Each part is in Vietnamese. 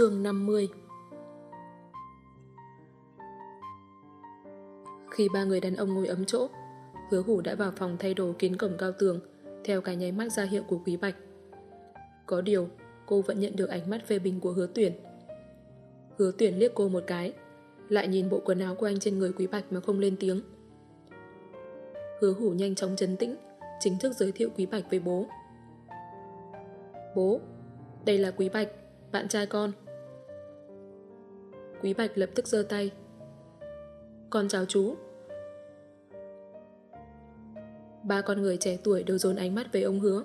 Chương 50 Khi ba người đàn ông ngồi ấm chỗ, hứa hủ đã vào phòng thay đồ kín cổng cao tường theo cái nháy mắt ra hiệu của Quý Bạch. Có điều, cô vẫn nhận được ánh mắt phê bình của hứa tuyển. Hứa tuyển liếc cô một cái, lại nhìn bộ quần áo của anh trên người Quý Bạch mà không lên tiếng. Hứa hủ nhanh chóng chấn tĩnh, chính thức giới thiệu Quý Bạch với bố. Bố, đây là Quý Bạch, bạn trai con. Quý Bạch lập tức giơ tay. Con chào chú. Ba con người trẻ tuổi đều dồn ánh mắt về ông hứa.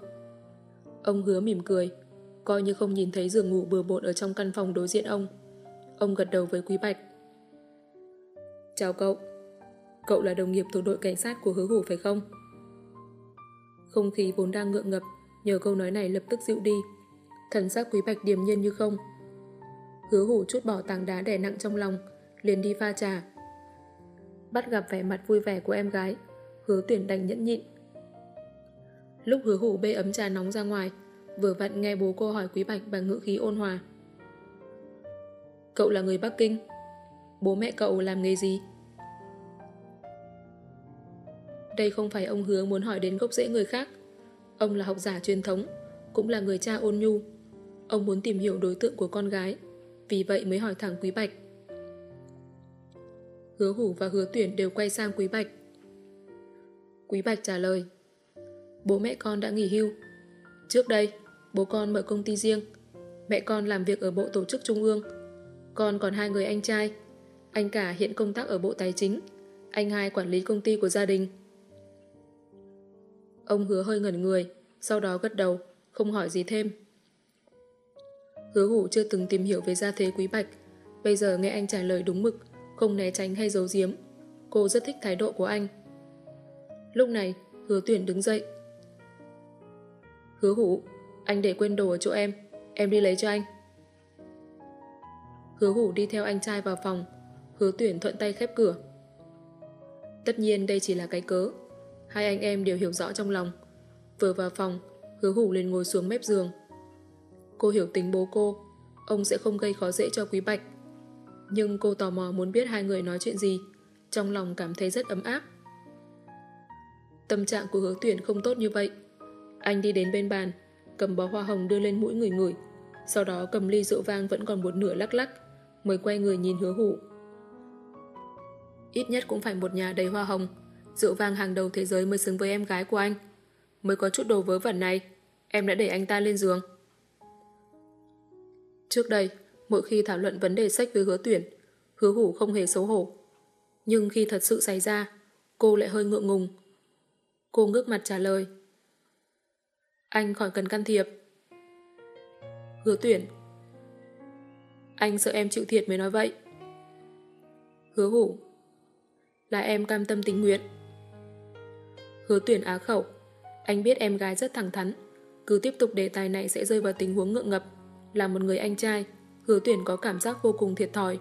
Ông hứa mỉm cười, coi như không nhìn thấy giường ngủ bừa bộn ở trong căn phòng đối diện ông. Ông gật đầu với Quý Bạch. Chào cậu. Cậu là đồng nghiệp thuộc đội cảnh sát của hứa hủ phải không? Không khí vốn đang ngượng ngập, nhờ câu nói này lập tức dịu đi. Thần sắc Quý Bạch điềm nhiên như không. Hứa hủ chút bỏ tảng đá đè nặng trong lòng, liền đi pha trà. Bắt gặp vẻ mặt vui vẻ của em gái, hứa tuyển đành nhẫn nhịn. Lúc hứa hủ bê ấm trà nóng ra ngoài, vừa vặn nghe bố cô hỏi Quý Bạch bằng ngữ khí ôn hòa. Cậu là người Bắc Kinh. Bố mẹ cậu làm nghề gì? Đây không phải ông hứa muốn hỏi đến gốc rễ người khác. Ông là học giả truyền thống, cũng là người cha ôn nhu. Ông muốn tìm hiểu đối tượng của con gái, vì vậy mới hỏi thẳng Quý Bạch. Hứa hủ và hứa tuyển đều quay sang Quý Bạch. Quý Bạch trả lời. Bố mẹ con đã nghỉ hưu. Trước đây, bố con mở công ty riêng. Mẹ con làm việc ở Bộ Tổ chức Trung ương. Con còn hai người anh trai. Anh cả hiện công tác ở Bộ Tài chính. Anh hai quản lý công ty của gia đình. Ông hứa hơi ngẩn người, sau đó gật đầu, không hỏi gì thêm. Hứa hủ chưa từng tìm hiểu về gia thế quý bạch. Bây giờ nghe anh trả lời đúng mực, không né tránh hay giấu giếm. Cô rất thích thái độ của anh. Lúc này, hứa tuyển đứng dậy. Hứa hủ, anh để quên đồ ở chỗ em. Em đi lấy cho anh. Hứa hủ đi theo anh trai vào phòng. Hứa tuyển thuận tay khép cửa. Tất nhiên đây chỉ là cái cớ. Hai anh em đều hiểu rõ trong lòng. Vừa vào phòng, hứa hủ lên ngồi xuống mép giường. Cô hiểu tính bố cô, ông sẽ không gây khó dễ cho Quý Bạch. Nhưng cô tò mò muốn biết hai người nói chuyện gì, trong lòng cảm thấy rất ấm áp. Tâm trạng của hứa tuyển không tốt như vậy. Anh đi đến bên bàn, cầm bó hoa hồng đưa lên mũi người người, sau đó cầm ly rượu vang vẫn còn một nửa lắc lắc, mới quay người nhìn hứa hủ. Ít nhất cũng phải một nhà đầy hoa hồng, rượu vang hàng đầu thế giới mới xứng với em gái của anh. Mới có chút đồ vớ vẩn này, em đã để anh ta lên giường. Trước đây, mỗi khi thảo luận vấn đề sách với hứa tuyển, hứa hủ không hề xấu hổ. Nhưng khi thật sự xảy ra, cô lại hơi ngượng ngùng. Cô ngước mặt trả lời. Anh khỏi cần can thiệp. Hứa tuyển. Anh sợ em chịu thiệt mới nói vậy. Hứa hủ. Là em cam tâm tình nguyện. Hứa tuyển á khẩu. Anh biết em gái rất thẳng thắn. Cứ tiếp tục đề tài này sẽ rơi vào tình huống ngượng ngập là một người anh trai, hứa tuyển có cảm giác vô cùng thiệt thòi.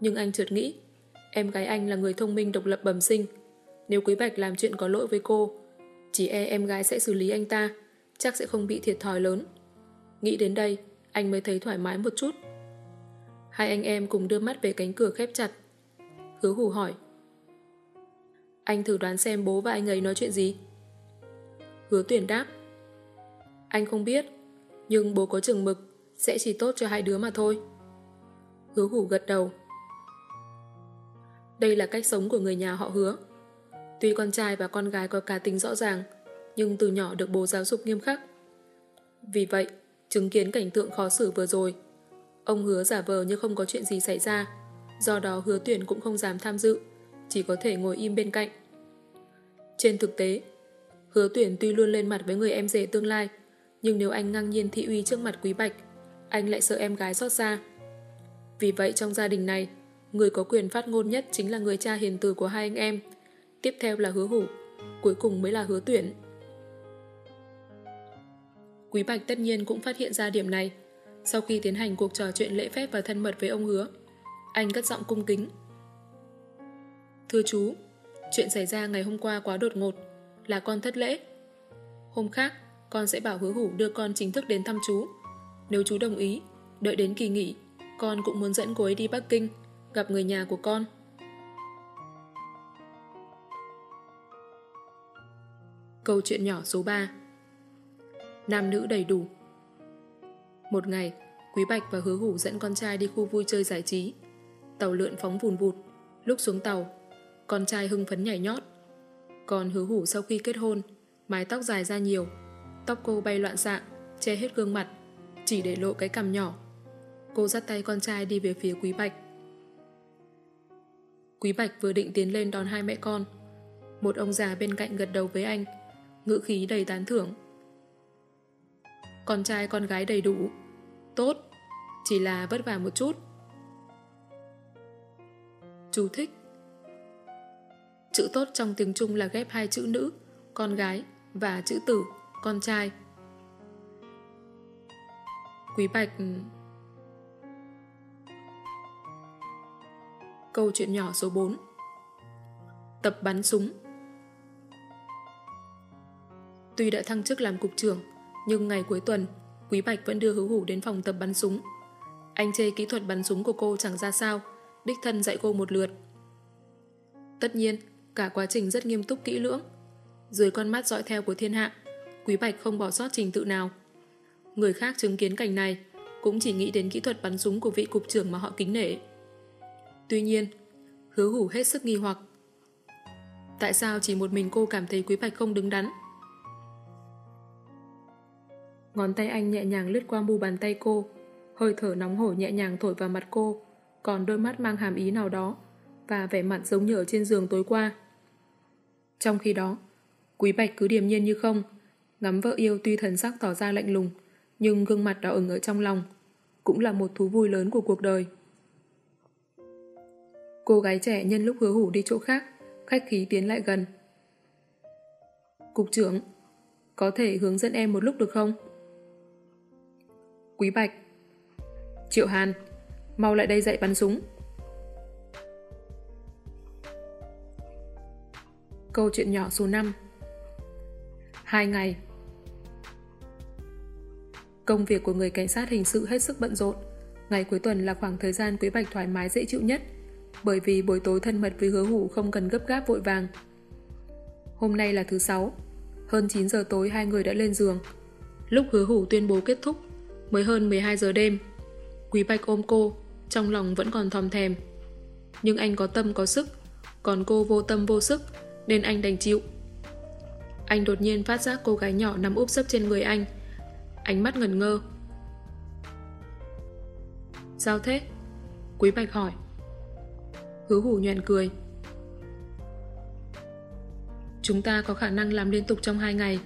Nhưng anh chợt nghĩ, em gái anh là người thông minh độc lập bẩm sinh. Nếu Quý Bạch làm chuyện có lỗi với cô, chỉ e em gái sẽ xử lý anh ta, chắc sẽ không bị thiệt thòi lớn. Nghĩ đến đây, anh mới thấy thoải mái một chút. Hai anh em cùng đưa mắt về cánh cửa khép chặt. Hứa hủ hỏi. Anh thử đoán xem bố và anh ấy nói chuyện gì? Hứa tuyển đáp. Anh không biết, nhưng bố có chừng mực sẽ chỉ tốt cho hai đứa mà thôi. Hứa hủ gật đầu. Đây là cách sống của người nhà họ hứa. Tuy con trai và con gái có cá tính rõ ràng, nhưng từ nhỏ được bố giáo dục nghiêm khắc. Vì vậy, chứng kiến cảnh tượng khó xử vừa rồi, ông hứa giả vờ như không có chuyện gì xảy ra, do đó hứa tuyển cũng không dám tham dự, chỉ có thể ngồi im bên cạnh. Trên thực tế, hứa tuyển tuy luôn lên mặt với người em rể tương lai, nhưng nếu anh ngang nhiên thị uy trước mặt Quý Bạch, anh lại sợ em gái xót xa. Vì vậy trong gia đình này, người có quyền phát ngôn nhất chính là người cha hiền từ của hai anh em. Tiếp theo là hứa hủ, cuối cùng mới là hứa tuyển. Quý Bạch tất nhiên cũng phát hiện ra điểm này. Sau khi tiến hành cuộc trò chuyện lễ phép và thân mật với ông hứa, anh cất giọng cung kính. Thưa chú, chuyện xảy ra ngày hôm qua quá đột ngột, là con thất lễ. Hôm khác, con sẽ bảo hứa hủ đưa con chính thức đến thăm chú. Nếu chú đồng ý, đợi đến kỳ nghỉ, con cũng muốn dẫn cô ấy đi Bắc Kinh, gặp người nhà của con. Câu chuyện nhỏ số 3 Nam nữ đầy đủ Một ngày, Quý Bạch và Hứa Hủ dẫn con trai đi khu vui chơi giải trí. Tàu lượn phóng vùn vụt. Lúc xuống tàu, con trai hưng phấn nhảy nhót. Còn Hứa Hủ sau khi kết hôn, mái tóc dài ra nhiều, tóc cô bay loạn xạ, che hết gương mặt, chỉ để lộ cái cằm nhỏ. Cô dắt tay con trai đi về phía Quý Bạch. Quý Bạch vừa định tiến lên đón hai mẹ con. Một ông già bên cạnh gật đầu với anh, ngữ khí đầy tán thưởng. Con trai con gái đầy đủ. Tốt, chỉ là vất vả một chút. Chú thích Chữ tốt trong tiếng Trung là ghép hai chữ nữ, con gái và chữ tử, con trai. Quý Bạch Câu chuyện nhỏ số 4 Tập bắn súng Tuy đã thăng chức làm cục trưởng, nhưng ngày cuối tuần, Quý Bạch vẫn đưa hứa hủ đến phòng tập bắn súng. Anh chê kỹ thuật bắn súng của cô chẳng ra sao, đích thân dạy cô một lượt. Tất nhiên, cả quá trình rất nghiêm túc kỹ lưỡng. Dưới con mắt dõi theo của thiên hạ, Quý Bạch không bỏ sót trình tự nào. Người khác chứng kiến cảnh này cũng chỉ nghĩ đến kỹ thuật bắn súng của vị cục trưởng mà họ kính nể. Tuy nhiên, hứa hủ hết sức nghi hoặc. Tại sao chỉ một mình cô cảm thấy Quý Bạch không đứng đắn? Ngón tay anh nhẹ nhàng lướt qua mu bàn tay cô, hơi thở nóng hổi nhẹ nhàng thổi vào mặt cô, còn đôi mắt mang hàm ý nào đó, và vẻ mặt giống như ở trên giường tối qua. Trong khi đó, Quý Bạch cứ điềm nhiên như không, ngắm vợ yêu tuy thần sắc tỏ ra lạnh lùng, nhưng gương mặt đỏ ửng ở trong lòng, cũng là một thú vui lớn của cuộc đời. Cô gái trẻ nhân lúc hứa hủ đi chỗ khác, khách khí tiến lại gần. Cục trưởng, có thể hướng dẫn em một lúc được không? Quý Bạch Triệu Hàn Mau lại đây dạy bắn súng Câu chuyện nhỏ số 5 Hai ngày Công việc của người cảnh sát hình sự hết sức bận rộn. Ngày cuối tuần là khoảng thời gian Quý Bạch thoải mái dễ chịu nhất, bởi vì buổi tối thân mật với hứa hủ không cần gấp gáp vội vàng. Hôm nay là thứ sáu, hơn 9 giờ tối hai người đã lên giường. Lúc hứa hủ tuyên bố kết thúc, mới hơn 12 giờ đêm. Quý Bạch ôm cô, trong lòng vẫn còn thòm thèm. Nhưng anh có tâm có sức, còn cô vô tâm vô sức, nên anh đành chịu. Anh đột nhiên phát giác cô gái nhỏ nằm úp sấp trên người anh, ánh mắt ngần ngơ. Sao thế? Quý Bạch hỏi. Hứa hủ nhoèn cười. Chúng ta có khả năng làm liên tục trong hai ngày.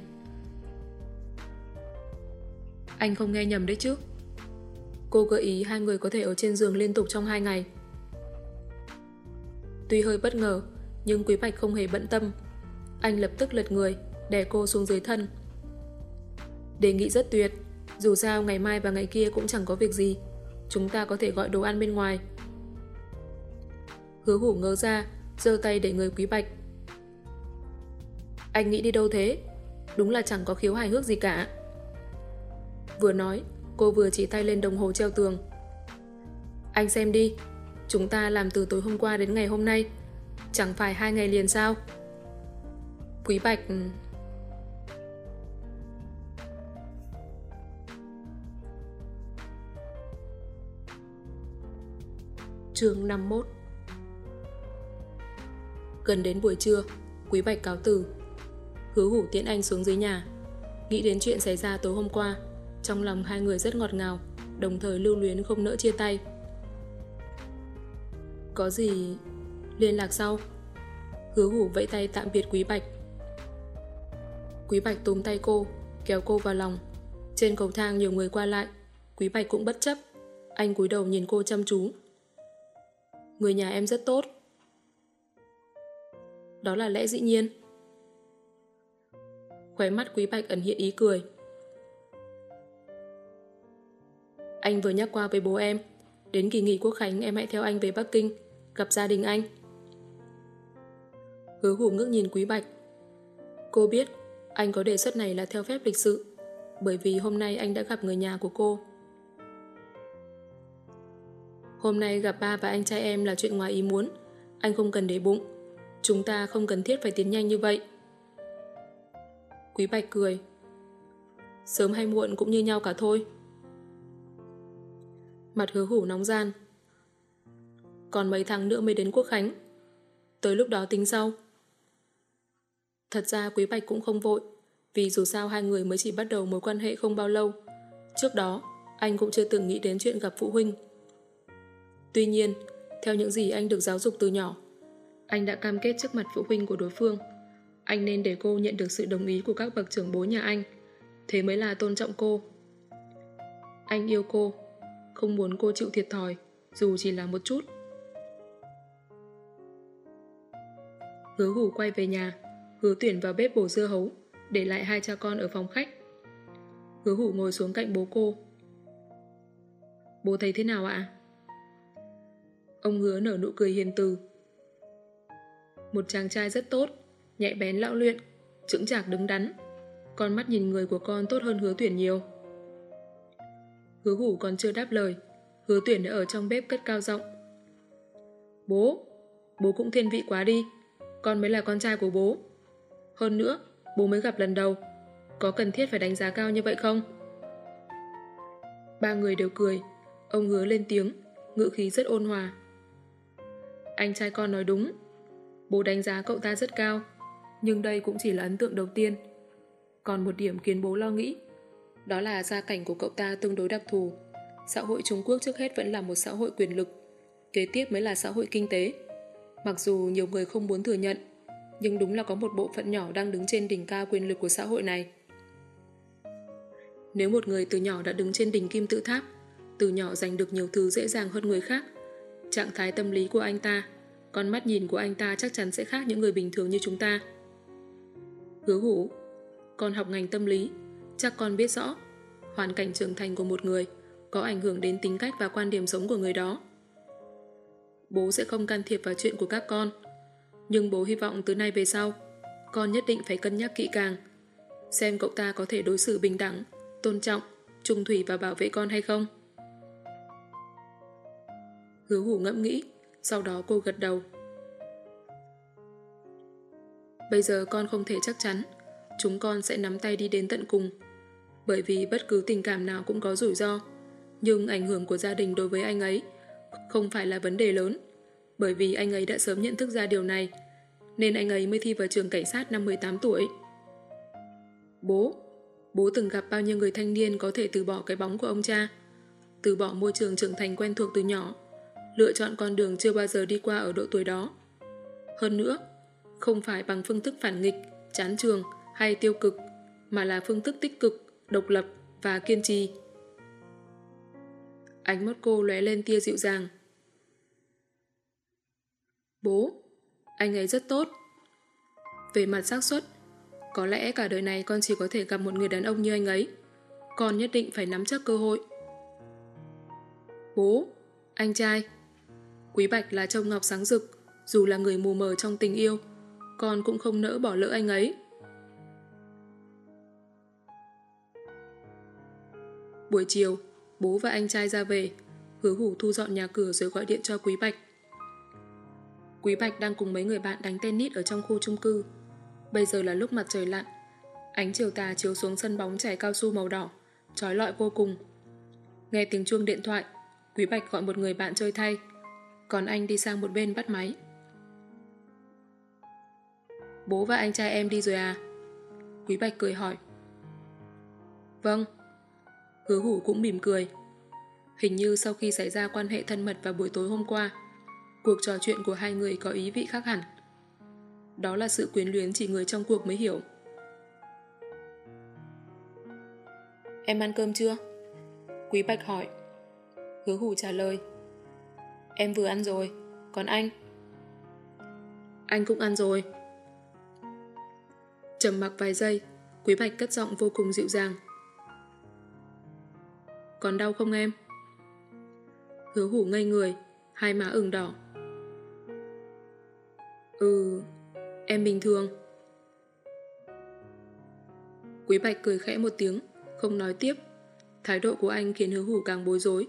Anh không nghe nhầm đấy chứ. Cô gợi ý hai người có thể ở trên giường liên tục trong hai ngày. Tuy hơi bất ngờ, nhưng Quý Bạch không hề bận tâm. Anh lập tức lật người, đè cô xuống dưới thân. Đề nghị rất tuyệt, dù sao ngày mai và ngày kia cũng chẳng có việc gì. Chúng ta có thể gọi đồ ăn bên ngoài. Hứa hủ ngớ ra, giơ tay để người Quý Bạch. Anh nghĩ đi đâu thế? Đúng là chẳng có khiếu hài hước gì cả. Vừa nói, cô vừa chỉ tay lên đồng hồ treo tường. Anh xem đi, chúng ta làm từ tối hôm qua đến ngày hôm nay. Chẳng phải hai ngày liền sao? Quý Bạch... chương 51 Gần đến buổi trưa, Quý Bạch cáo từ. Hứa hủ tiễn anh xuống dưới nhà. Nghĩ đến chuyện xảy ra tối hôm qua, trong lòng hai người rất ngọt ngào, đồng thời lưu luyến không nỡ chia tay. Có gì... liên lạc sau? Hứa hủ vẫy tay tạm biệt Quý Bạch. Quý Bạch túm tay cô, kéo cô vào lòng. Trên cầu thang nhiều người qua lại. Quý Bạch cũng bất chấp. Anh cúi đầu nhìn cô chăm chú. Người nhà em rất tốt. Đó là lẽ dĩ nhiên. Khóe mắt Quý Bạch ẩn hiện ý cười. Anh vừa nhắc qua với bố em. Đến kỳ nghỉ quốc khánh em hãy theo anh về Bắc Kinh, gặp gia đình anh. Hứa hủ ngước nhìn Quý Bạch. Cô biết anh có đề xuất này là theo phép lịch sự bởi vì hôm nay anh đã gặp người nhà của cô. Hôm nay gặp ba và anh trai em là chuyện ngoài ý muốn. Anh không cần để bụng. Chúng ta không cần thiết phải tiến nhanh như vậy. Quý Bạch cười. Sớm hay muộn cũng như nhau cả thôi. Mặt hứa hủ nóng gian. Còn mấy tháng nữa mới đến Quốc Khánh. Tới lúc đó tính sau. Thật ra Quý Bạch cũng không vội, vì dù sao hai người mới chỉ bắt đầu mối quan hệ không bao lâu. Trước đó, anh cũng chưa từng nghĩ đến chuyện gặp phụ huynh. Tuy nhiên, theo những gì anh được giáo dục từ nhỏ, anh đã cam kết trước mặt phụ huynh của đối phương. Anh nên để cô nhận được sự đồng ý của các bậc trưởng bố nhà anh. Thế mới là tôn trọng cô. Anh yêu cô, không muốn cô chịu thiệt thòi, dù chỉ là một chút. Hứa hủ quay về nhà, hứa tuyển vào bếp bổ dưa hấu, để lại hai cha con ở phòng khách. Hứa hủ ngồi xuống cạnh bố cô. Bố thấy thế nào ạ? Ông hứa nở nụ cười hiền từ. Một chàng trai rất tốt, nhạy bén lão luyện, chững chạc đứng đắn. Con mắt nhìn người của con tốt hơn hứa tuyển nhiều. Hứa hủ còn chưa đáp lời, hứa tuyển đã ở trong bếp cất cao giọng. Bố, bố cũng thiên vị quá đi, con mới là con trai của bố. Hơn nữa, bố mới gặp lần đầu, có cần thiết phải đánh giá cao như vậy không? Ba người đều cười, ông hứa lên tiếng, ngự khí rất ôn hòa. Anh trai con nói đúng, bố đánh giá cậu ta rất cao, nhưng đây cũng chỉ là ấn tượng đầu tiên. Còn một điểm khiến bố lo nghĩ, đó là gia cảnh của cậu ta tương đối đặc thù. Xã hội Trung Quốc trước hết vẫn là một xã hội quyền lực, kế tiếp mới là xã hội kinh tế. Mặc dù nhiều người không muốn thừa nhận, nhưng đúng là có một bộ phận nhỏ đang đứng trên đỉnh cao quyền lực của xã hội này. Nếu một người từ nhỏ đã đứng trên đỉnh kim tự tháp, từ nhỏ giành được nhiều thứ dễ dàng hơn người khác, trạng thái tâm lý của anh ta, con mắt nhìn của anh ta chắc chắn sẽ khác những người bình thường như chúng ta. Hứa hủ, con học ngành tâm lý, chắc con biết rõ, hoàn cảnh trưởng thành của một người có ảnh hưởng đến tính cách và quan điểm sống của người đó. Bố sẽ không can thiệp vào chuyện của các con, nhưng bố hy vọng từ nay về sau, con nhất định phải cân nhắc kỹ càng, xem cậu ta có thể đối xử bình đẳng, tôn trọng, trung thủy và bảo vệ con hay không. Hứa hủ ngẫm nghĩ, sau đó cô gật đầu. Bây giờ con không thể chắc chắn, chúng con sẽ nắm tay đi đến tận cùng. Bởi vì bất cứ tình cảm nào cũng có rủi ro, nhưng ảnh hưởng của gia đình đối với anh ấy không phải là vấn đề lớn bởi vì anh ấy đã sớm nhận thức ra điều này, nên anh ấy mới thi vào trường cảnh sát năm 18 tuổi. Bố, bố từng gặp bao nhiêu người thanh niên có thể từ bỏ cái bóng của ông cha, từ bỏ môi trường trưởng thành quen thuộc từ nhỏ, lựa chọn con đường chưa bao giờ đi qua ở độ tuổi đó. Hơn nữa, không phải bằng phương thức phản nghịch, chán trường hay tiêu cực, mà là phương thức tích cực, độc lập và kiên trì. Ánh mắt cô lóe lên tia dịu dàng. Bố, anh ấy rất tốt. Về mặt xác suất, có lẽ cả đời này con chỉ có thể gặp một người đàn ông như anh ấy. Con nhất định phải nắm chắc cơ hội. Bố, anh trai. Quý Bạch là trông ngọc sáng rực, dù là người mù mờ trong tình yêu, con cũng không nỡ bỏ lỡ anh ấy. Buổi chiều, bố và anh trai ra về, hứa hủ thu dọn nhà cửa rồi gọi điện cho Quý Bạch. Quý Bạch đang cùng mấy người bạn đánh tennis ở trong khu chung cư. Bây giờ là lúc mặt trời lặn. Ánh chiều tà chiếu xuống sân bóng chảy cao su màu đỏ, trói lọi vô cùng. Nghe tiếng chuông điện thoại, Quý Bạch gọi một người bạn chơi thay, còn anh đi sang một bên bắt máy. Bố và anh trai em đi rồi à? Quý Bạch cười hỏi. Vâng. Hứa hủ cũng mỉm cười. Hình như sau khi xảy ra quan hệ thân mật vào buổi tối hôm qua, Cuộc trò chuyện của hai người có ý vị khác hẳn. Đó là sự quyến luyến chỉ người trong cuộc mới hiểu. Em ăn cơm chưa? Quý Bạch hỏi. Hứa hủ trả lời. Em vừa ăn rồi, còn anh? Anh cũng ăn rồi. Trầm mặc vài giây, Quý Bạch cất giọng vô cùng dịu dàng. Còn đau không em? Hứa hủ ngây người, hai má ửng đỏ. Ừ, em bình thường. Quý Bạch cười khẽ một tiếng, không nói tiếp. Thái độ của anh khiến hứa hủ càng bối rối.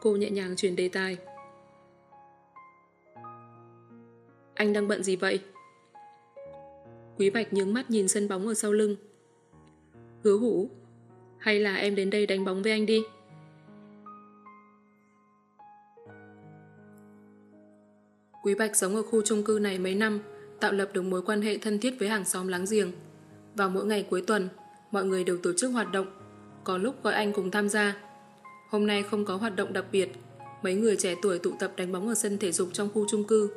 Cô nhẹ nhàng chuyển đề tài. Anh đang bận gì vậy? Quý Bạch nhướng mắt nhìn sân bóng ở sau lưng. Hứa hủ, hay là em đến đây đánh bóng với anh đi? Quý Bạch sống ở khu chung cư này mấy năm, tạo lập được mối quan hệ thân thiết với hàng xóm láng giềng. Vào mỗi ngày cuối tuần, mọi người đều tổ chức hoạt động, có lúc gọi anh cùng tham gia. Hôm nay không có hoạt động đặc biệt, mấy người trẻ tuổi tụ tập đánh bóng ở sân thể dục trong khu chung cư.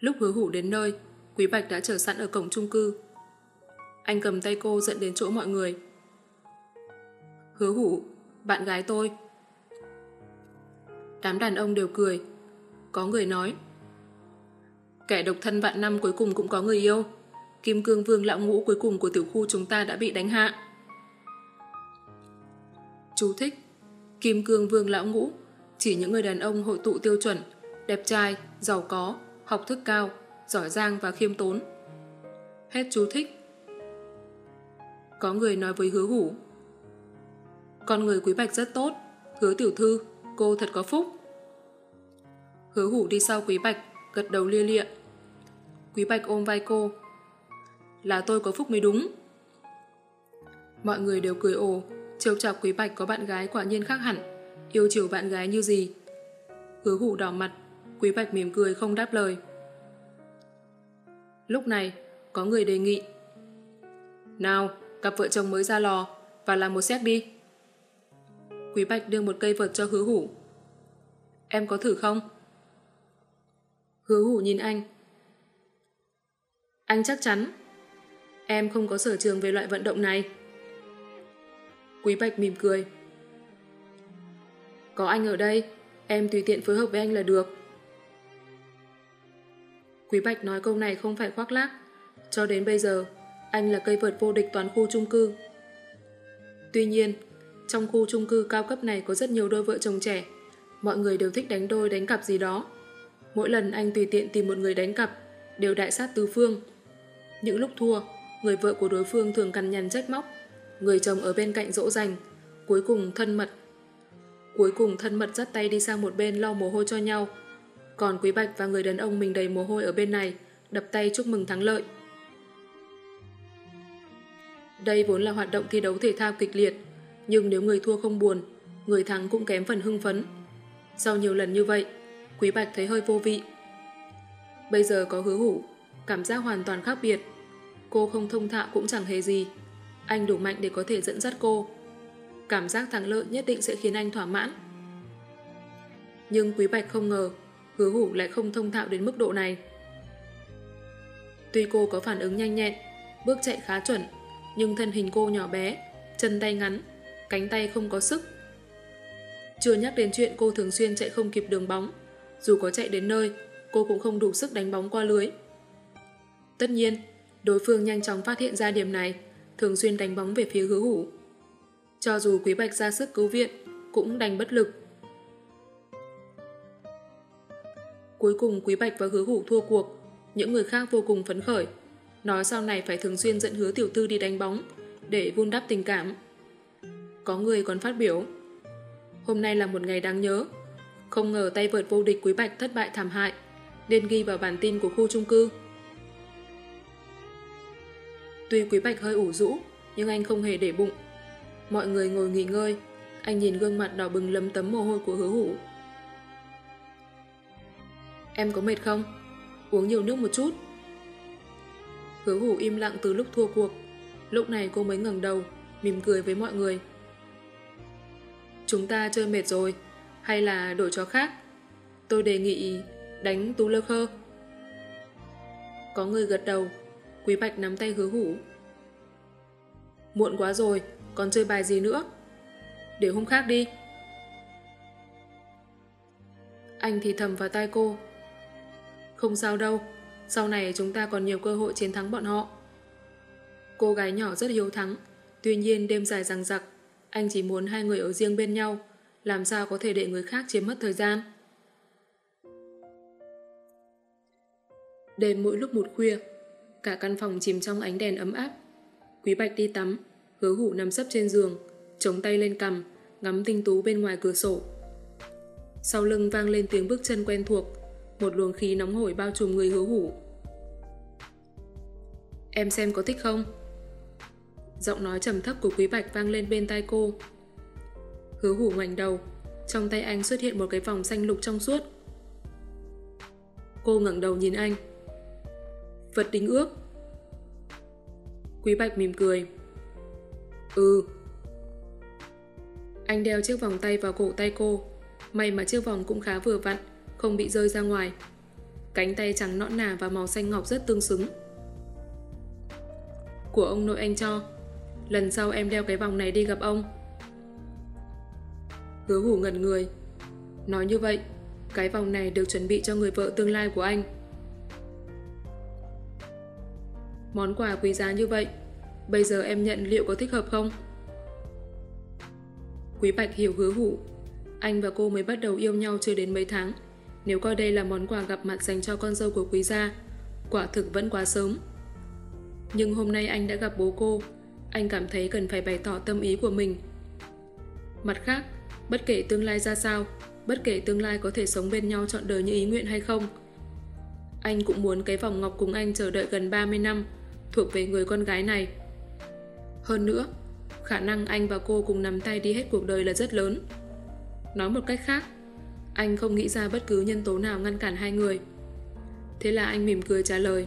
Lúc hứa hủ đến nơi, Quý Bạch đã chờ sẵn ở cổng chung cư. Anh cầm tay cô dẫn đến chỗ mọi người. Hứa hủ, bạn gái tôi. Đám đàn ông đều cười. Có người nói Kẻ độc thân vạn năm cuối cùng cũng có người yêu. Kim cương vương lão ngũ cuối cùng của tiểu khu chúng ta đã bị đánh hạ. Chú thích Kim cương vương lão ngũ chỉ những người đàn ông hội tụ tiêu chuẩn, đẹp trai, giàu có, học thức cao, giỏi giang và khiêm tốn. Hết chú thích. Có người nói với hứa hủ. Con người quý bạch rất tốt, hứa tiểu thư, cô thật có phúc. Hứa hủ đi sau quý bạch, gật đầu lia lịa. Quý bạch ôm vai cô. Là tôi có phúc mới đúng. Mọi người đều cười ồ, trêu chọc quý bạch có bạn gái quả nhiên khác hẳn, yêu chiều bạn gái như gì. Hứa hủ đỏ mặt, quý bạch mỉm cười không đáp lời. Lúc này, có người đề nghị. Nào, cặp vợ chồng mới ra lò, và làm một xét đi. Quý Bạch đưa một cây vợt cho hứa hủ. Em có thử không? Hứa hủ nhìn anh. Anh chắc chắn. Em không có sở trường về loại vận động này. Quý Bạch mỉm cười. Có anh ở đây, em tùy tiện phối hợp với anh là được. Quý Bạch nói câu này không phải khoác lác. Cho đến bây giờ, anh là cây vợt vô địch toàn khu chung cư. Tuy nhiên, trong khu chung cư cao cấp này có rất nhiều đôi vợ chồng trẻ. Mọi người đều thích đánh đôi đánh cặp gì đó. Mỗi lần anh tùy tiện tìm một người đánh cặp, đều đại sát tứ phương. Những lúc thua, người vợ của đối phương thường cằn nhằn trách móc, người chồng ở bên cạnh dỗ dành, cuối cùng thân mật. Cuối cùng thân mật dắt tay đi sang một bên lau mồ hôi cho nhau. Còn Quý Bạch và người đàn ông mình đầy mồ hôi ở bên này đập tay chúc mừng thắng lợi. Đây vốn là hoạt động thi đấu thể thao kịch liệt, nhưng nếu người thua không buồn, người thắng cũng kém phần hưng phấn. Sau nhiều lần như vậy, Quý Bạch thấy hơi vô vị. Bây giờ có hứa hủ, cảm giác hoàn toàn khác biệt. Cô không thông thạo cũng chẳng hề gì. Anh đủ mạnh để có thể dẫn dắt cô. Cảm giác thắng lợi nhất định sẽ khiến anh thỏa mãn. Nhưng Quý Bạch không ngờ hứa hủ lại không thông thạo đến mức độ này. Tuy cô có phản ứng nhanh nhẹn, bước chạy khá chuẩn, nhưng thân hình cô nhỏ bé, chân tay ngắn, cánh tay không có sức. Chưa nhắc đến chuyện cô thường xuyên chạy không kịp đường bóng, dù có chạy đến nơi, cô cũng không đủ sức đánh bóng qua lưới. Tất nhiên, đối phương nhanh chóng phát hiện ra điểm này, thường xuyên đánh bóng về phía hứa hủ. Cho dù Quý Bạch ra sức cứu viện, cũng đành bất lực. Cuối cùng Quý Bạch và hứa hủ thua cuộc, những người khác vô cùng phấn khởi, nói sau này phải thường xuyên dẫn hứa tiểu thư đi đánh bóng để vun đắp tình cảm. Có người còn phát biểu Hôm nay là một ngày đáng nhớ Không ngờ tay vợt vô địch Quý Bạch thất bại thảm hại nên ghi vào bản tin của khu chung cư. Tuy Quý Bạch hơi ủ rũ nhưng anh không hề để bụng. Mọi người ngồi nghỉ ngơi anh nhìn gương mặt đỏ bừng lấm tấm mồ hôi của hứa hủ. Em có mệt không? Uống nhiều nước một chút. Hứa hủ im lặng từ lúc thua cuộc. Lúc này cô mới ngẩng đầu, mỉm cười với mọi người. Chúng ta chơi mệt rồi, hay là đổi cho khác? Tôi đề nghị đánh tú lơ khơ. Có người gật đầu, Quý Bạch nắm tay hứa hủ. Muộn quá rồi, còn chơi bài gì nữa? để hôm khác đi. Anh thì thầm vào tai cô. Không sao đâu, sau này chúng ta còn nhiều cơ hội chiến thắng bọn họ. Cô gái nhỏ rất hiếu thắng, tuy nhiên đêm dài rằng rặc, anh chỉ muốn hai người ở riêng bên nhau, làm sao có thể để người khác chiếm mất thời gian. Đêm mỗi lúc một khuya, cả căn phòng chìm trong ánh đèn ấm áp. Quý Bạch đi tắm, hứa hủ nằm sấp trên giường, chống tay lên cằm, ngắm tinh tú bên ngoài cửa sổ. Sau lưng vang lên tiếng bước chân quen thuộc, một luồng khí nóng hổi bao trùm người hứa hủ. Em xem có thích không? Giọng nói trầm thấp của Quý Bạch vang lên bên tai cô. Hứa hủ ngoảnh đầu, trong tay anh xuất hiện một cái vòng xanh lục trong suốt. Cô ngẩng đầu nhìn anh. Vật đính ước. Quý Bạch mỉm cười. Ừ. Anh đeo chiếc vòng tay vào cổ tay cô. May mà chiếc vòng cũng khá vừa vặn, không bị rơi ra ngoài. Cánh tay trắng nõn nà và màu xanh ngọc rất tương xứng. Của ông nội anh cho. Lần sau em đeo cái vòng này đi gặp ông. Hứa hủ ngẩn người. Nói như vậy, cái vòng này được chuẩn bị cho người vợ tương lai của anh. Món quà quý giá như vậy, bây giờ em nhận liệu có thích hợp không? Quý Bạch hiểu hứa hủ. Anh và cô mới bắt đầu yêu nhau chưa đến mấy tháng. Nếu coi đây là món quà gặp mặt dành cho con dâu của quý gia, quả thực vẫn quá sớm. Nhưng hôm nay anh đã gặp bố cô, anh cảm thấy cần phải bày tỏ tâm ý của mình. Mặt khác, bất kể tương lai ra sao, bất kể tương lai có thể sống bên nhau trọn đời như ý nguyện hay không, anh cũng muốn cái vòng ngọc cùng anh chờ đợi gần 30 năm thuộc về người con gái này. Hơn nữa, khả năng anh và cô cùng nắm tay đi hết cuộc đời là rất lớn. Nói một cách khác, anh không nghĩ ra bất cứ nhân tố nào ngăn cản hai người. Thế là anh mỉm cười trả lời.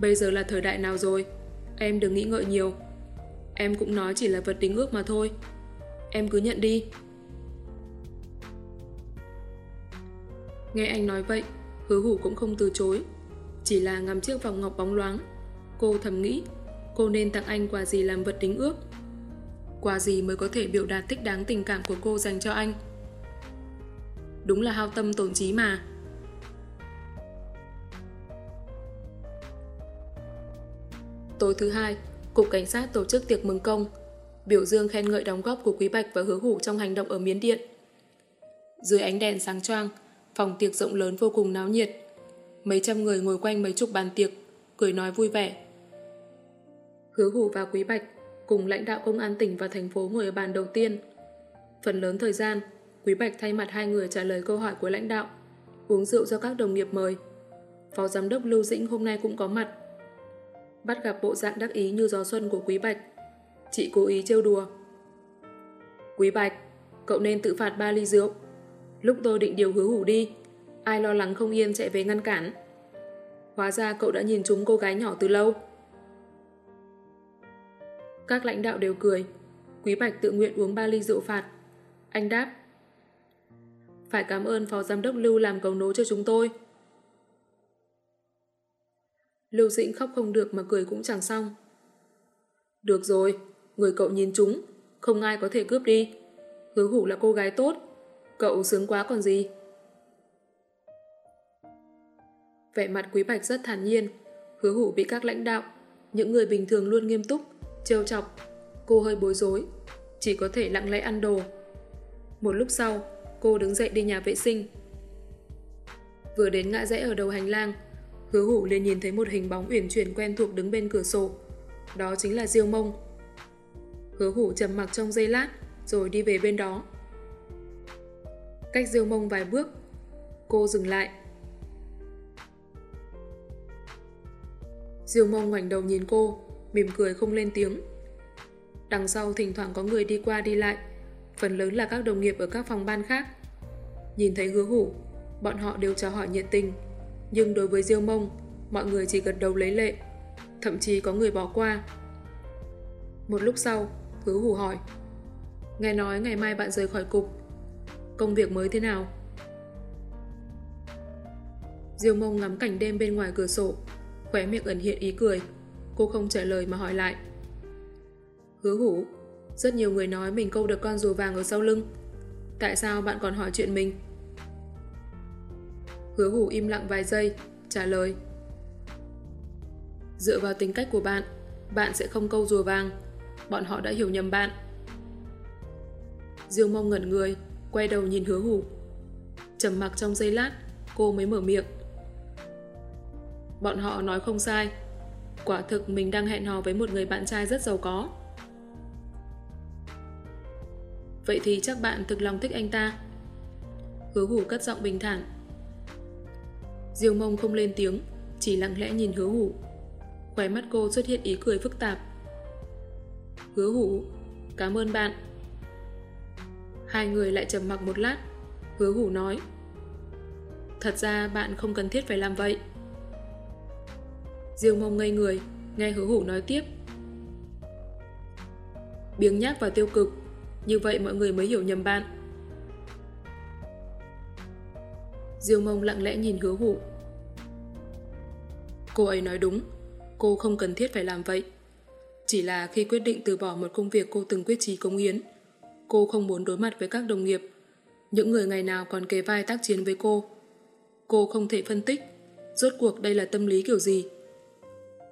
Bây giờ là thời đại nào rồi? Em đừng nghĩ ngợi nhiều. Em cũng nói chỉ là vật tính ước mà thôi. Em cứ nhận đi. Nghe anh nói vậy, hứa hủ cũng không từ chối. Chỉ là ngắm chiếc vòng ngọc bóng loáng. Cô thầm nghĩ, cô nên tặng anh quà gì làm vật tính ước. Quà gì mới có thể biểu đạt thích đáng tình cảm của cô dành cho anh. Đúng là hao tâm tổn trí mà. Tối thứ hai, Cục Cảnh sát tổ chức tiệc mừng công, biểu dương khen ngợi đóng góp của Quý Bạch và Hứa Hủ trong hành động ở Miến Điện. Dưới ánh đèn sáng choang, phòng tiệc rộng lớn vô cùng náo nhiệt. Mấy trăm người ngồi quanh mấy chục bàn tiệc, cười nói vui vẻ. Hứa Hủ và Quý Bạch cùng lãnh đạo công an tỉnh và thành phố ngồi ở bàn đầu tiên. Phần lớn thời gian, Quý Bạch thay mặt hai người trả lời câu hỏi của lãnh đạo, uống rượu do các đồng nghiệp mời. Phó Giám đốc Lưu Dĩnh hôm nay cũng có mặt. Bắt gặp bộ dạng đắc ý như gió xuân của Quý Bạch. Chị cố ý trêu đùa. Quý Bạch, cậu nên tự phạt ba ly rượu. Lúc tôi định điều hứa hủ đi, ai lo lắng không yên chạy về ngăn cản. Hóa ra cậu đã nhìn chúng cô gái nhỏ từ lâu. Các lãnh đạo đều cười. Quý Bạch tự nguyện uống ba ly rượu phạt. Anh đáp. Phải cảm ơn Phó Giám đốc Lưu làm cầu nối cho chúng tôi. Lưu Dĩnh khóc không được mà cười cũng chẳng xong. Được rồi, người cậu nhìn chúng, không ai có thể cướp đi. Hứa hủ là cô gái tốt, cậu sướng quá còn gì. Vẻ mặt Quý Bạch rất thản nhiên, hứa hủ bị các lãnh đạo, những người bình thường luôn nghiêm túc, trêu chọc. Cô hơi bối rối, chỉ có thể lặng lẽ ăn đồ. Một lúc sau, cô đứng dậy đi nhà vệ sinh. Vừa đến ngã rẽ ở đầu hành lang, hứa hủ liền nhìn thấy một hình bóng uyển chuyển quen thuộc đứng bên cửa sổ. Đó chính là Diêu Mông. Hứa hủ trầm mặc trong giây lát, rồi đi về bên đó. Cách Diêu Mông vài bước, cô dừng lại. Diêu Mông ngoảnh đầu nhìn cô, mỉm cười không lên tiếng. Đằng sau thỉnh thoảng có người đi qua đi lại, phần lớn là các đồng nghiệp ở các phòng ban khác. Nhìn thấy hứa hủ, bọn họ đều chào hỏi nhiệt tình, nhưng đối với Diêu Mông, mọi người chỉ gật đầu lấy lệ, thậm chí có người bỏ qua. Một lúc sau, hứa hủ hỏi, nghe nói ngày mai bạn rời khỏi cục, công việc mới thế nào? Diêu Mông ngắm cảnh đêm bên ngoài cửa sổ, khóe miệng ẩn hiện ý cười. Cô không trả lời mà hỏi lại. Hứa hủ, Rất nhiều người nói mình câu được con rùa vàng ở sau lưng. Tại sao bạn còn hỏi chuyện mình? Hứa hủ im lặng vài giây, trả lời. Dựa vào tính cách của bạn, bạn sẽ không câu rùa vàng. Bọn họ đã hiểu nhầm bạn. Diêu mông ngẩn người, quay đầu nhìn hứa hủ. trầm mặc trong giây lát, cô mới mở miệng. Bọn họ nói không sai. Quả thực mình đang hẹn hò với một người bạn trai rất giàu có. Vậy thì chắc bạn thực lòng thích anh ta. Hứa hủ cất giọng bình thản. Diêu mông không lên tiếng, chỉ lặng lẽ nhìn hứa hủ. Khóe mắt cô xuất hiện ý cười phức tạp. Hứa hủ, cảm ơn bạn. Hai người lại trầm mặc một lát. Hứa hủ nói. Thật ra bạn không cần thiết phải làm vậy. Diêu mông ngây người, nghe hứa hủ nói tiếp. Biếng nhác và tiêu cực, như vậy mọi người mới hiểu nhầm bạn. Diêu mông lặng lẽ nhìn hứa hủ. Cô ấy nói đúng, cô không cần thiết phải làm vậy. Chỉ là khi quyết định từ bỏ một công việc cô từng quyết trí công hiến, cô không muốn đối mặt với các đồng nghiệp, những người ngày nào còn kề vai tác chiến với cô. Cô không thể phân tích, rốt cuộc đây là tâm lý kiểu gì.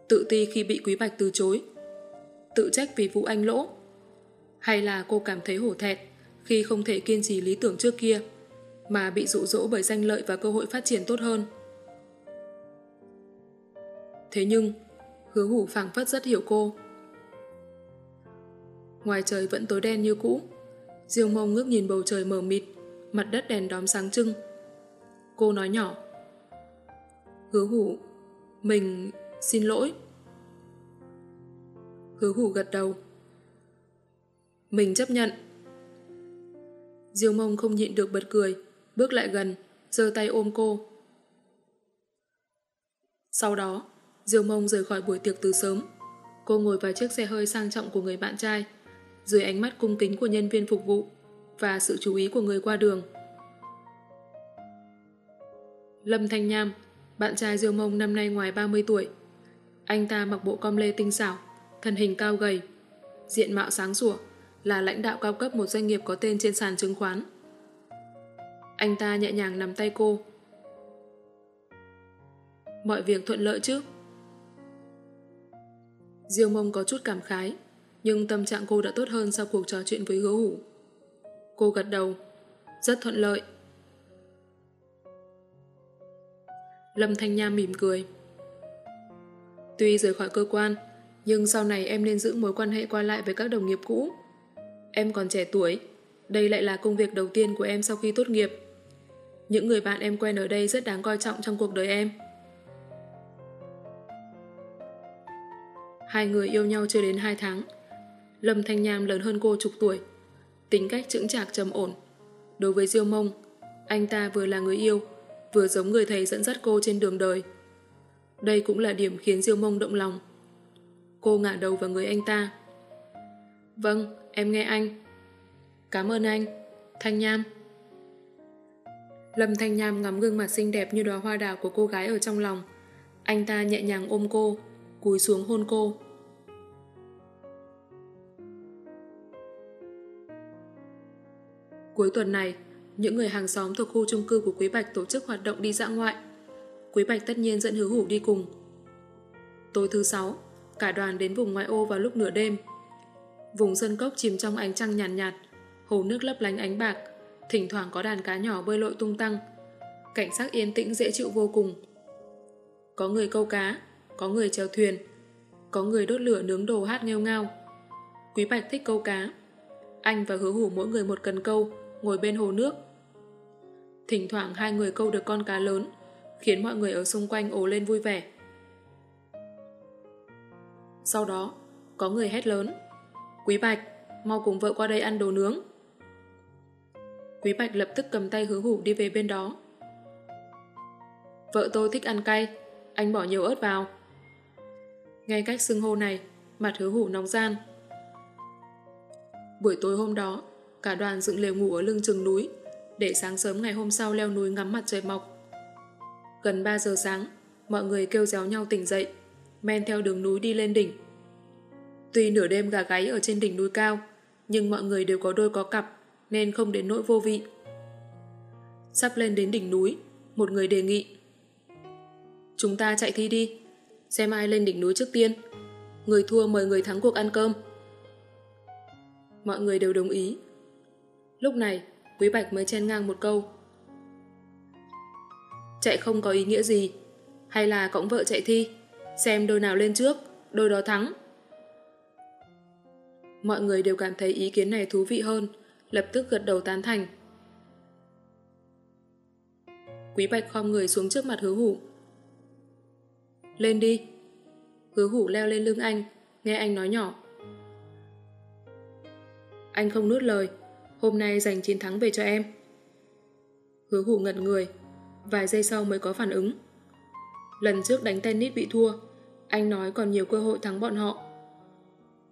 Tự ti khi bị Quý Bạch từ chối, tự trách vì Vũ Anh lỗ, hay là cô cảm thấy hổ thẹn khi không thể kiên trì lý tưởng trước kia, mà bị dụ dỗ bởi danh lợi và cơ hội phát triển tốt hơn. Thế nhưng, hứa hủ phảng phất rất hiểu cô. Ngoài trời vẫn tối đen như cũ, Diêu mông ngước nhìn bầu trời mờ mịt, mặt đất đèn đóm sáng trưng. Cô nói nhỏ. Hứa hủ, mình xin lỗi. Hứa hủ gật đầu. Mình chấp nhận. Diêu mông không nhịn được bật cười, bước lại gần, giơ tay ôm cô. Sau đó, Diêu mông rời khỏi buổi tiệc từ sớm. Cô ngồi vào chiếc xe hơi sang trọng của người bạn trai, dưới ánh mắt cung kính của nhân viên phục vụ và sự chú ý của người qua đường. Lâm Thanh Nham, bạn trai Diêu Mông năm nay ngoài 30 tuổi. Anh ta mặc bộ com lê tinh xảo, thân hình cao gầy, diện mạo sáng sủa, là lãnh đạo cao cấp một doanh nghiệp có tên trên sàn chứng khoán. Anh ta nhẹ nhàng nắm tay cô. Mọi việc thuận lợi chứ? Diêu mông có chút cảm khái, nhưng tâm trạng cô đã tốt hơn sau cuộc trò chuyện với hứa hủ. Cô gật đầu. Rất thuận lợi. Lâm Thanh Nha mỉm cười. Tuy rời khỏi cơ quan, nhưng sau này em nên giữ mối quan hệ qua lại với các đồng nghiệp cũ. Em còn trẻ tuổi, đây lại là công việc đầu tiên của em sau khi tốt nghiệp. Những người bạn em quen ở đây rất đáng coi trọng trong cuộc đời em. Hai người yêu nhau chưa đến hai tháng. Lâm Thanh Nham lớn hơn cô chục tuổi. Tính cách chững chạc trầm ổn. Đối với Diêu Mông, anh ta vừa là người yêu, vừa giống người thầy dẫn dắt cô trên đường đời. Đây cũng là điểm khiến Diêu Mông động lòng. Cô ngả đầu vào người anh ta. Vâng, em nghe anh. Cảm ơn anh. Thanh Nham. Lâm Thanh Nham ngắm gương mặt xinh đẹp như đóa hoa đào của cô gái ở trong lòng. Anh ta nhẹ nhàng ôm cô, cúi xuống hôn cô. Cuối tuần này, những người hàng xóm thuộc khu chung cư của Quý Bạch tổ chức hoạt động đi dã ngoại. Quý Bạch tất nhiên dẫn hứa hủ đi cùng. Tối thứ sáu, cả đoàn đến vùng ngoại ô vào lúc nửa đêm. Vùng sân cốc chìm trong ánh trăng nhàn nhạt, nhạt, hồ nước lấp lánh ánh bạc, thỉnh thoảng có đàn cá nhỏ bơi lội tung tăng. Cảnh sắc yên tĩnh dễ chịu vô cùng. Có người câu cá, có người chèo thuyền, có người đốt lửa nướng đồ hát nghêu ngao. Quý Bạch thích câu cá. Anh và hứa hủ mỗi người một cần câu, ngồi bên hồ nước. Thỉnh thoảng hai người câu được con cá lớn, khiến mọi người ở xung quanh ồ lên vui vẻ. Sau đó, có người hét lớn. Quý Bạch, mau cùng vợ qua đây ăn đồ nướng. Quý Bạch lập tức cầm tay hứa hủ đi về bên đó. Vợ tôi thích ăn cay, anh bỏ nhiều ớt vào. Ngay cách xưng hô này, mặt hứa hủ nóng gian. Buổi tối hôm đó, cả đoàn dựng lều ngủ ở lưng chừng núi, để sáng sớm ngày hôm sau leo núi ngắm mặt trời mọc. Gần 3 giờ sáng, mọi người kêu réo nhau tỉnh dậy, men theo đường núi đi lên đỉnh. Tuy nửa đêm gà gáy ở trên đỉnh núi cao, nhưng mọi người đều có đôi có cặp, nên không đến nỗi vô vị. Sắp lên đến đỉnh núi, một người đề nghị. Chúng ta chạy thi đi, xem ai lên đỉnh núi trước tiên. Người thua mời người thắng cuộc ăn cơm. Mọi người đều đồng ý. Lúc này, Quý Bạch mới chen ngang một câu. Chạy không có ý nghĩa gì, hay là cõng vợ chạy thi, xem đôi nào lên trước, đôi đó thắng. Mọi người đều cảm thấy ý kiến này thú vị hơn, lập tức gật đầu tán thành. Quý Bạch khom người xuống trước mặt hứa hủ. Lên đi. Hứa hủ leo lên lưng anh, nghe anh nói nhỏ. Anh không nuốt lời, hôm nay giành chiến thắng về cho em. Hứa hủ ngẩn người, vài giây sau mới có phản ứng. Lần trước đánh tennis bị thua, anh nói còn nhiều cơ hội thắng bọn họ.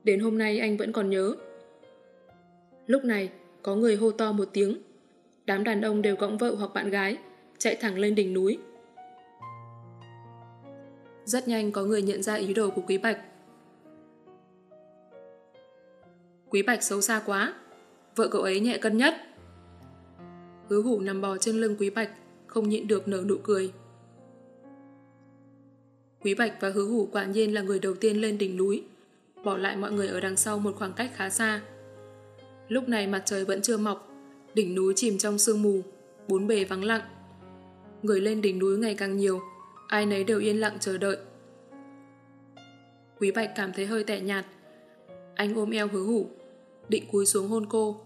Đến hôm nay anh vẫn còn nhớ. Lúc này, có người hô to một tiếng. Đám đàn ông đều cõng vợ hoặc bạn gái, chạy thẳng lên đỉnh núi. Rất nhanh có người nhận ra ý đồ của Quý Bạch. Quý Bạch xấu xa quá, vợ cậu ấy nhẹ cân nhất. Hứa hủ nằm bò trên lưng Quý Bạch, không nhịn được nở nụ cười. Quý Bạch và Hứa hủ quả nhiên là người đầu tiên lên đỉnh núi, bỏ lại mọi người ở đằng sau một khoảng cách khá xa. Lúc này mặt trời vẫn chưa mọc, đỉnh núi chìm trong sương mù, bốn bề vắng lặng. Người lên đỉnh núi ngày càng nhiều, ai nấy đều yên lặng chờ đợi. Quý Bạch cảm thấy hơi tẻ nhạt. Anh ôm eo hứa hủ, định cúi xuống hôn cô.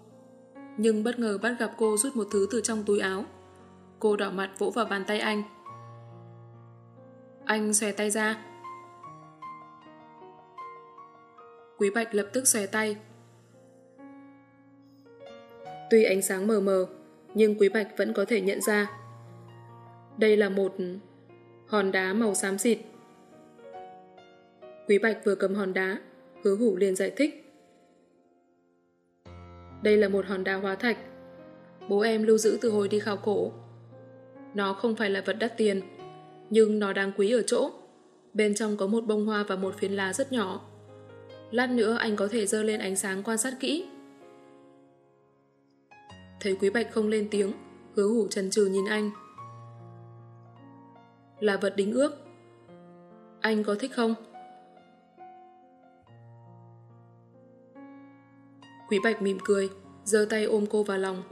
Nhưng bất ngờ bắt gặp cô rút một thứ từ trong túi áo. Cô đỏ mặt vỗ vào bàn tay anh. Anh xòe tay ra. Quý Bạch lập tức xòe tay. Tuy ánh sáng mờ mờ, nhưng Quý Bạch vẫn có thể nhận ra. Đây là một hòn đá màu xám xịt. Quý Bạch vừa cầm hòn đá, hứa hủ liền giải thích. Đây là một hòn đá hóa thạch. Bố em lưu giữ từ hồi đi khảo cổ. Nó không phải là vật đắt tiền, nhưng nó đáng quý ở chỗ. Bên trong có một bông hoa và một phiến lá rất nhỏ. Lát nữa anh có thể dơ lên ánh sáng quan sát kỹ. Thấy Quý Bạch không lên tiếng, hứa hủ trần trừ nhìn anh. Là vật đính ước. Anh có thích không? Quý Bạch mỉm cười, giơ tay ôm cô vào lòng.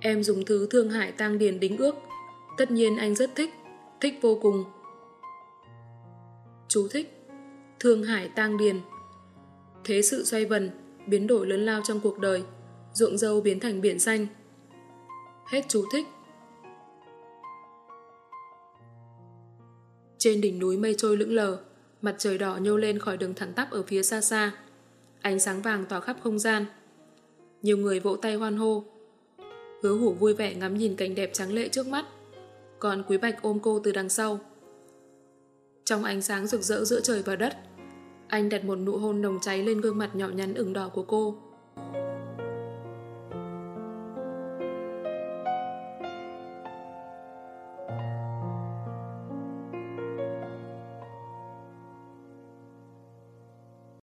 Em dùng thứ thương hải tang điền đính ước. Tất nhiên anh rất thích, thích vô cùng. Chú thích Thương hải tang điền Thế sự xoay vần, biến đổi lớn lao trong cuộc đời, ruộng dâu biến thành biển xanh. Hết chú thích. Trên đỉnh núi mây trôi lững lờ, mặt trời đỏ nhô lên khỏi đường thẳng tắp ở phía xa xa. Ánh sáng vàng tỏa khắp không gian. Nhiều người vỗ tay hoan hô. Hứa hủ vui vẻ ngắm nhìn cảnh đẹp trắng lệ trước mắt. Còn Quý Bạch ôm cô từ đằng sau. Trong ánh sáng rực rỡ giữa trời và đất, anh đặt một nụ hôn nồng cháy lên gương mặt nhỏ nhắn ửng đỏ của cô.